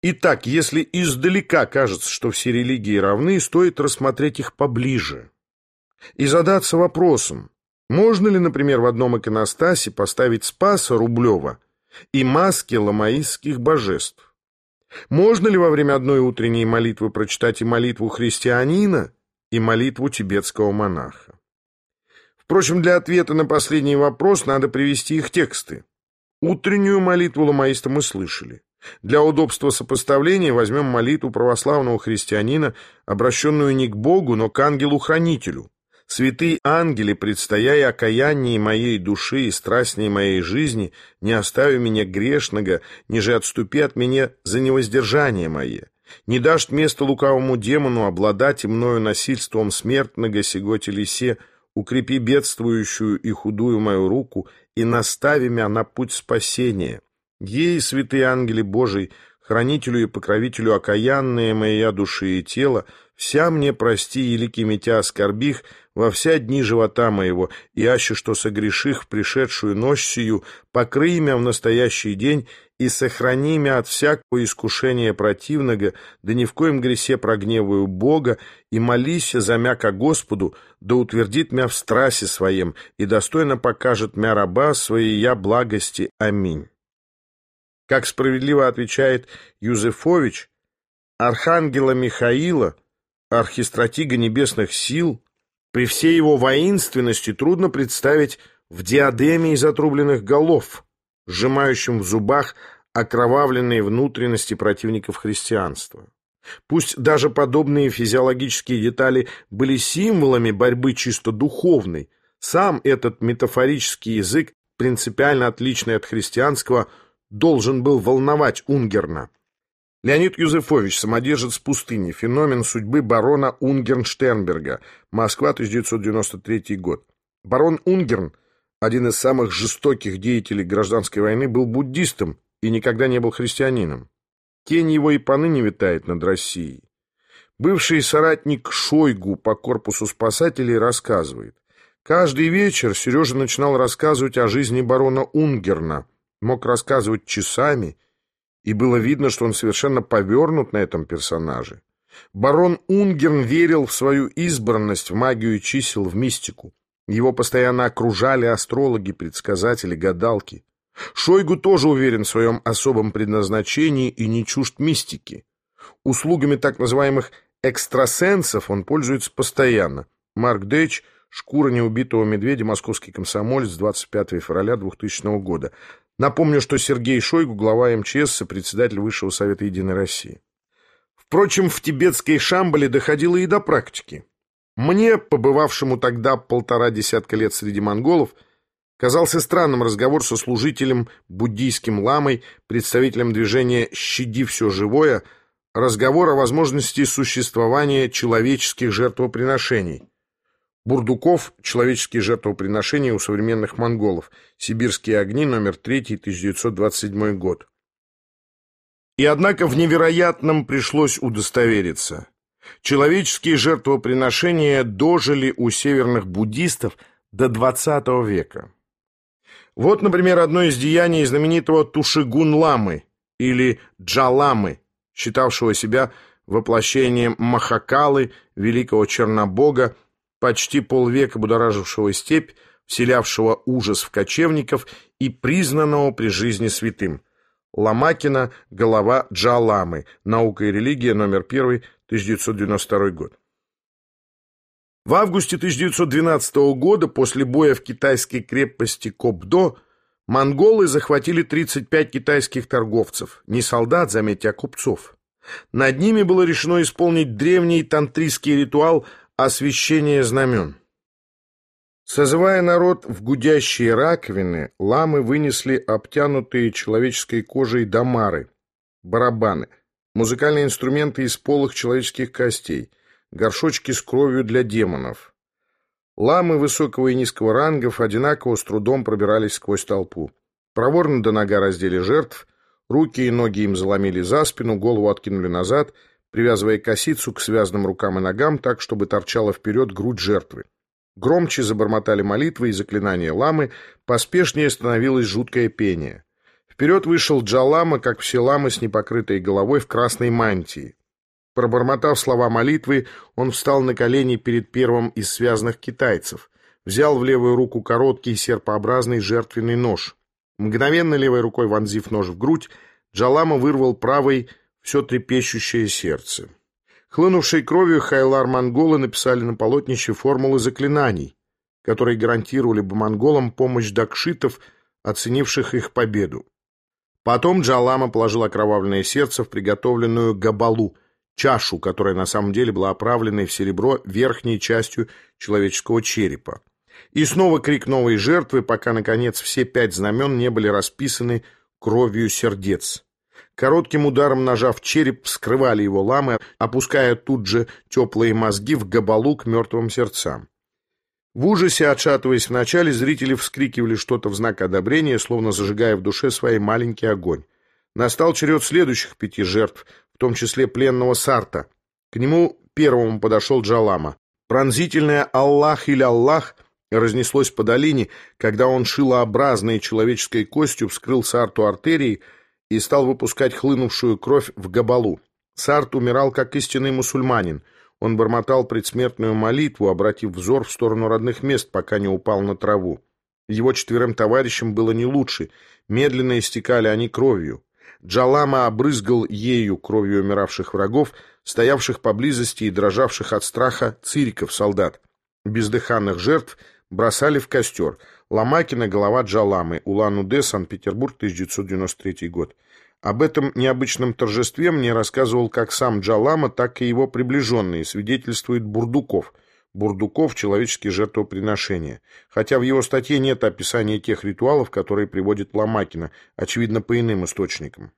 Итак, если издалека кажется, что все религии равны, стоит рассмотреть их поближе и задаться вопросом, можно ли, например, в одном иконостасе поставить Спаса Рублева и маски ламаистских божеств? Можно ли во время одной утренней молитвы прочитать и молитву христианина, и молитву тибетского монаха? Впрочем, для ответа на последний вопрос надо привести их тексты. Утреннюю молитву ламаиста мы слышали. Для удобства сопоставления возьмем молитву православного христианина, обращенную не к Богу, но к ангелу-хранителю. «Святые ангели, предстояя окаянии моей души и страстней моей жизни, не остави меня грешного, ниже отступи от меня за невоздержание мое. Не дашь место лукавому демону обладать и мною насильством смертного сего телесе, укрепи бедствующую и худую мою руку и настави меня на путь спасения». Ей, святые ангели Божий, хранителю и покровителю окаянные моя души и тело, вся мне прости, елики метя оскорбих, во вся дни живота моего, и аще что согреших в пришедшую ночь сию, покрый мя в настоящий день и сохрани мя от всякого искушения противного, да ни в коем гресе прогневаю Бога, и молися за мя ко Господу, да утвердит мя в страсе своем, и достойно покажет мя раба своей я благости. Аминь. Как справедливо отвечает Юзефович, архангела Михаила, архистратига небесных сил, при всей его воинственности трудно представить в диадеме из отрубленных голов, сжимающим в зубах окровавленные внутренности противников христианства. Пусть даже подобные физиологические детали были символами борьбы чисто духовной, сам этот метафорический язык, принципиально отличный от христианского, должен был волновать Унгерна. Леонид Юзефович, самодержец пустыни, феномен судьбы барона Унгерн-Штернберга, Москва, 1993 год. Барон Унгерн, один из самых жестоких деятелей гражданской войны, был буддистом и никогда не был христианином. Тень его и поныне витает над Россией. Бывший соратник Шойгу по корпусу спасателей рассказывает. Каждый вечер Сережа начинал рассказывать о жизни барона Унгерна – мог рассказывать часами, и было видно, что он совершенно повернут на этом персонаже. Барон Унгерн верил в свою избранность, в магию чисел, в мистику. Его постоянно окружали астрологи, предсказатели, гадалки. Шойгу тоже уверен в своем особом предназначении и не чужд мистики. Услугами так называемых экстрасенсов он пользуется постоянно. Марк Дэйч «Шкура неубитого медведя. Московский комсомолец. 25 февраля 2000 года». Напомню, что Сергей Шойгу, глава МЧС, председатель Высшего Совета Единой России. Впрочем, в тибетской Шамбале доходило и до практики. Мне, побывавшему тогда полтора десятка лет среди монголов, казался странным разговор со служителем, буддийским ламой, представителем движения «Щади все живое», разговор о возможности существования человеческих жертвоприношений. Бурдуков «Человеческие жертвоприношения у современных монголов. Сибирские огни, номер 3, 1927 год». И однако в невероятном пришлось удостовериться. Человеческие жертвоприношения дожили у северных буддистов до XX века. Вот, например, одно из деяний знаменитого Тушигун-ламы или Джаламы, считавшего себя воплощением Махакалы, великого чернобога, почти полвека будоражившего степь, вселявшего ужас в кочевников и признанного при жизни святым. Ломакина «Голова Джаламы. Наука и религия. Номер 1. 1992 год». В августе 1912 года, после боя в китайской крепости Кобдо, монголы захватили 35 китайских торговцев, не солдат, заметьте, а купцов. Над ними было решено исполнить древний тантрийский ритуал Освящение знамен. Созывая народ в гудящие раковины, ламы вынесли обтянутые человеческой кожей дамары, барабаны, музыкальные инструменты из полых человеческих костей, горшочки с кровью для демонов. Ламы высокого и низкого рангов одинаково с трудом пробирались сквозь толпу. Проворно до нога раздели жертв, руки и ноги им заломили за спину, голову откинули назад — привязывая косицу к связанным рукам и ногам так, чтобы торчала вперед грудь жертвы. Громче забормотали молитвы и заклинания ламы, поспешнее становилось жуткое пение. Вперед вышел Джалама, как все ламы с непокрытой головой в красной мантии. Пробормотав слова молитвы, он встал на колени перед первым из связанных китайцев, взял в левую руку короткий серпообразный жертвенный нож. Мгновенно левой рукой вонзив нож в грудь, Джалама вырвал правой все трепещущее сердце. Хлынувшей кровью хайлар-монголы написали на полотнище формулы заклинаний, которые гарантировали бы монголам помощь дакшитов, оценивших их победу. Потом Джалама положил окровавленное сердце в приготовленную габалу, чашу, которая на самом деле была оправленной в серебро верхней частью человеческого черепа. И снова крик новой жертвы, пока, наконец, все пять знамен не были расписаны кровью сердец. Коротким ударом ножа в череп вскрывали его ламы, опуская тут же теплые мозги в габалу к мертвым сердцам. В ужасе, отшатываясь вначале, зрители вскрикивали что-то в знак одобрения, словно зажигая в душе свой маленький огонь. Настал черед следующих пяти жертв, в том числе пленного Сарта. К нему первому подошел Джалама. Пронзительное «Аллах» или «Аллах» разнеслось по долине, когда он шилообразной человеческой костью вскрыл Сарту артерии и стал выпускать хлынувшую кровь в габалу. Сарт умирал как истинный мусульманин — он бормотал предсмертную молитву, обратив взор в сторону родных мест, пока не упал на траву. Его четверым товарищам было не лучше. Медленно истекали они кровью. Джалама обрызгал ею кровью умиравших врагов, стоявших поблизости и дрожавших от страха цириков солдат. Бездыханных жертв бросали в костер. Ломакина голова Джаламы, Улан-Удэ, Санкт-Петербург, 1993 год. Об этом необычном торжестве мне рассказывал как сам Джалама, так и его приближенные, свидетельствует Бурдуков. Бурдуков – человеческие жертвоприношения. Хотя в его статье нет описания тех ритуалов, которые приводит Ломакина, очевидно, по иным источникам.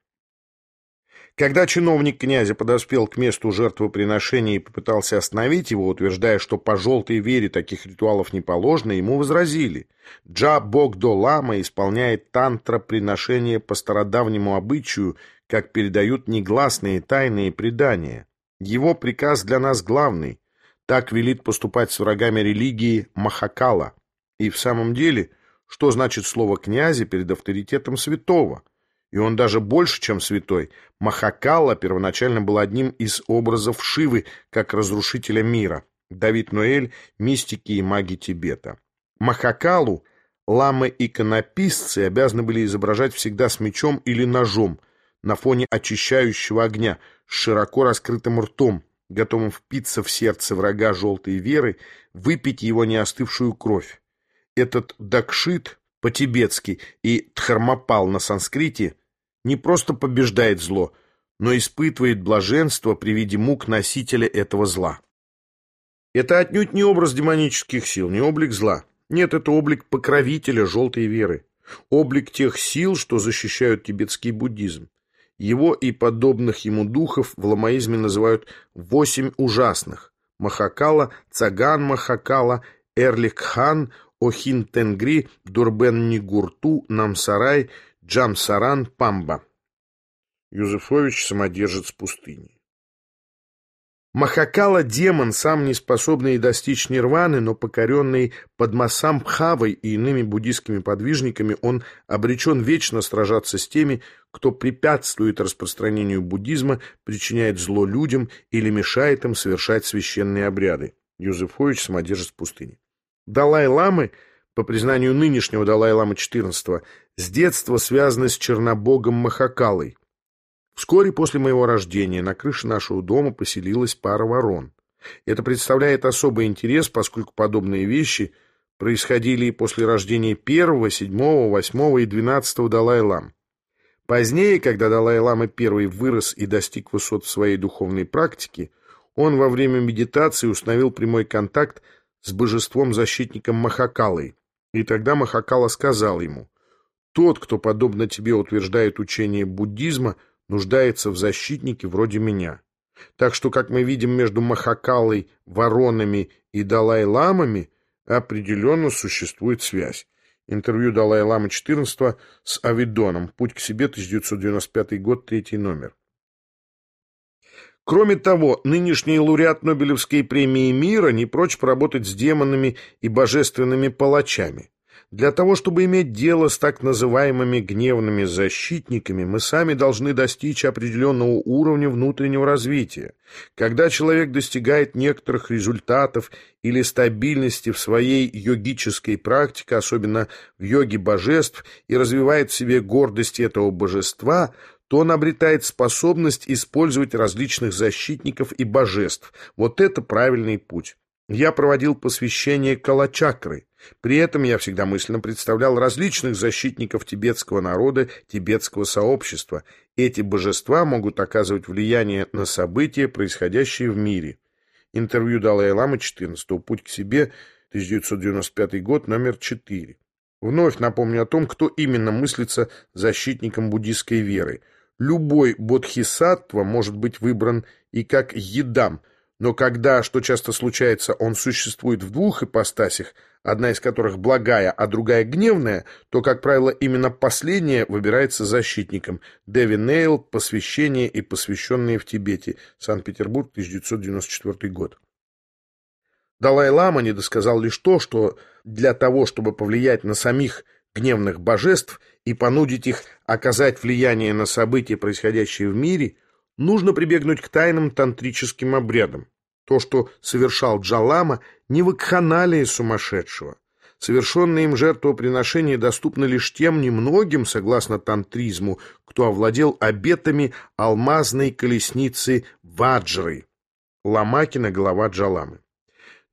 Когда чиновник князя подоспел к месту жертвоприношения и попытался остановить его, утверждая, что по желтой вере таких ритуалов не положено, ему возразили. Джа Богдо Лама исполняет тантра-приношение по стародавнему обычаю, как передают негласные тайные предания. Его приказ для нас главный. Так велит поступать с врагами религии Махакала. И в самом деле, что значит слово «князя» перед авторитетом святого? И он даже больше, чем святой. Махакала первоначально был одним из образов Шивы, как разрушителя мира. Давид Ноэль, мистики и маги Тибета. Махакалу ламы-иконописцы обязаны были изображать всегда с мечом или ножом на фоне очищающего огня, с широко раскрытым ртом, готовым впиться в сердце врага желтой веры, выпить его неостывшую кровь. Этот дакшит по-тибетски и тхармапал на санскрите не просто побеждает зло, но испытывает блаженство при виде мук носителя этого зла. Это отнюдь не образ демонических сил, не облик зла. Нет, это облик покровителя желтой веры. Облик тех сил, что защищают тибетский буддизм. Его и подобных ему духов в ламаизме называют «восемь ужасных» – Махакала, Цаган Махакала, Эрлик-хан, Охин Тенгри, Дурбен Нигурту, Намсарай – Джамсаран Памба. Юзефович самодержец пустыни. Махакала – демон, сам не способный достичь нирваны, но покоренный Падмасам Пхавой и иными буддийскими подвижниками, он обречен вечно сражаться с теми, кто препятствует распространению буддизма, причиняет зло людям или мешает им совершать священные обряды. Юзефович, самодержец пустыни. Далай-ламы – по признанию нынешнего Далай-ламы XIV, с детства связаны с Чернобогом Махакалой. Вскоре после моего рождения на крыше нашего дома поселилась пара ворон. Это представляет особый интерес, поскольку подобные вещи происходили и после рождения первого, седьмого, восьмого и двенадцатого Далай-лам. Позднее, когда Далай-лама I вырос и достиг высот в своей духовной практике, он во время медитации установил прямой контакт с божеством-защитником Махакалой, и тогда Махакала сказал ему, «Тот, кто, подобно тебе, утверждает учение буддизма, нуждается в защитнике вроде меня. Так что, как мы видим между Махакалой, воронами и Далай-ламами, определенно существует связь. Интервью Далай-лама XIV с Авидоном. Путь к себе, 1995 год, третий номер. Кроме того, нынешний лауреат Нобелевской премии мира не прочь поработать с демонами и божественными палачами. Для того, чтобы иметь дело с так называемыми гневными защитниками, мы сами должны достичь определенного уровня внутреннего развития. Когда человек достигает некоторых результатов или стабильности в своей йогической практике, особенно в йоге божеств, и развивает в себе гордость этого божества, то он обретает способность использовать различных защитников и божеств. Вот это правильный путь. Я проводил посвящение Калачакры. При этом я всегда мысленно представлял различных защитников тибетского народа, тибетского сообщества. Эти божества могут оказывать влияние на события, происходящие в мире. Интервью Далай-Ламы 14. Путь к себе, 1995 год, номер 4. Вновь напомню о том, кто именно мыслится защитником буддийской веры. Любой бодхисаттва может быть выбран и как едам, но когда, что часто случается, он существует в двух ипостасях, одна из которых благая, а другая гневная, то, как правило, именно последняя выбирается защитником. Дэви Нейл «Посвящение и посвященные в Тибете», Санкт-Петербург, 1994 год. Далай-Лама недосказал лишь то, что для того, чтобы повлиять на самих гневных божеств и понудить их оказать влияние на события, происходящие в мире, нужно прибегнуть к тайным тантрическим обрядам. То, что совершал Джалама, не вакханалия сумасшедшего. Совершенные им жертвоприношения доступны лишь тем немногим, согласно тантризму, кто овладел обетами алмазной колесницы Ваджры. Ламакина, глава Джаламы.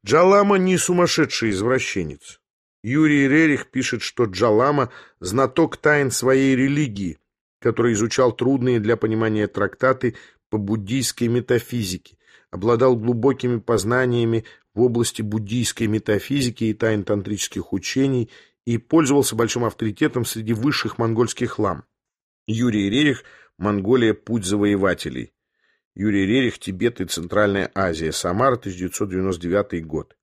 Джалама не сумасшедший извращенец. Юрий Рерих пишет, что Джалама – знаток тайн своей религии, который изучал трудные для понимания трактаты по буддийской метафизике, обладал глубокими познаниями в области буддийской метафизики и тайн тантрических учений и пользовался большим авторитетом среди высших монгольских лам. Юрий Рерих «Монголия. Путь завоевателей». Юрий Рерих «Тибет и Центральная Азия. Самара, 1999 год».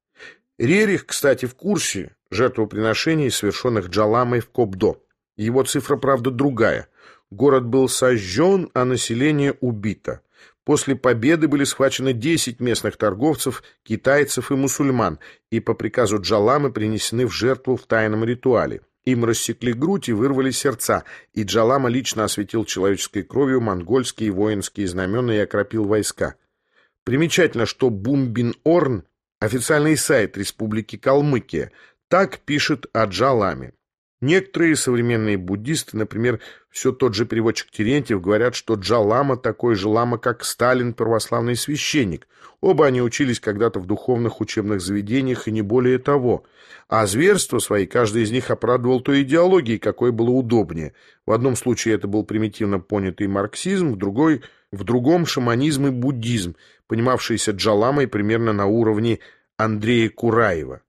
Рерих, кстати, в курсе жертвоприношений, совершенных Джаламой в Кобдо. Его цифра, правда, другая. Город был сожжен, а население убито. После победы были схвачены 10 местных торговцев, китайцев и мусульман, и по приказу Джаламы принесены в жертву в тайном ритуале. Им рассекли грудь и вырвали сердца, и Джалама лично осветил человеческой кровью монгольские воинские знамена и окропил войска. Примечательно, что Бумбин-Орн – официальный сайт Республики Калмыкия, так пишет о Джаламе. Некоторые современные буддисты, например, все тот же переводчик Терентьев, говорят, что Джалама такой же лама, как Сталин, православный священник. Оба они учились когда-то в духовных учебных заведениях и не более того. А зверства свои каждый из них оправдывал той идеологией, какой было удобнее. В одном случае это был примитивно понятый марксизм, в, другой, в другом шаманизм и буддизм, понимавшийся Джаламой примерно на уровне Андрея Кураева.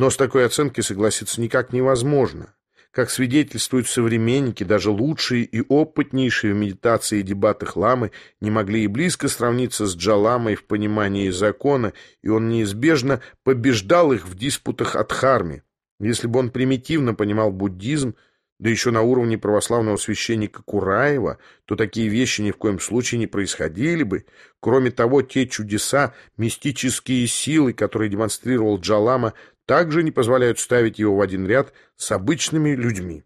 Но с такой оценкой согласиться никак невозможно. Как свидетельствуют современники, даже лучшие и опытнейшие в медитации и дебатах ламы не могли и близко сравниться с Джаламой в понимании закона, и он неизбежно побеждал их в диспутах от Харми. Если бы он примитивно понимал буддизм, да еще на уровне православного священника Кураева, то такие вещи ни в коем случае не происходили бы. Кроме того, те чудеса, мистические силы, которые демонстрировал Джалама, также не позволяют ставить его в один ряд с обычными людьми.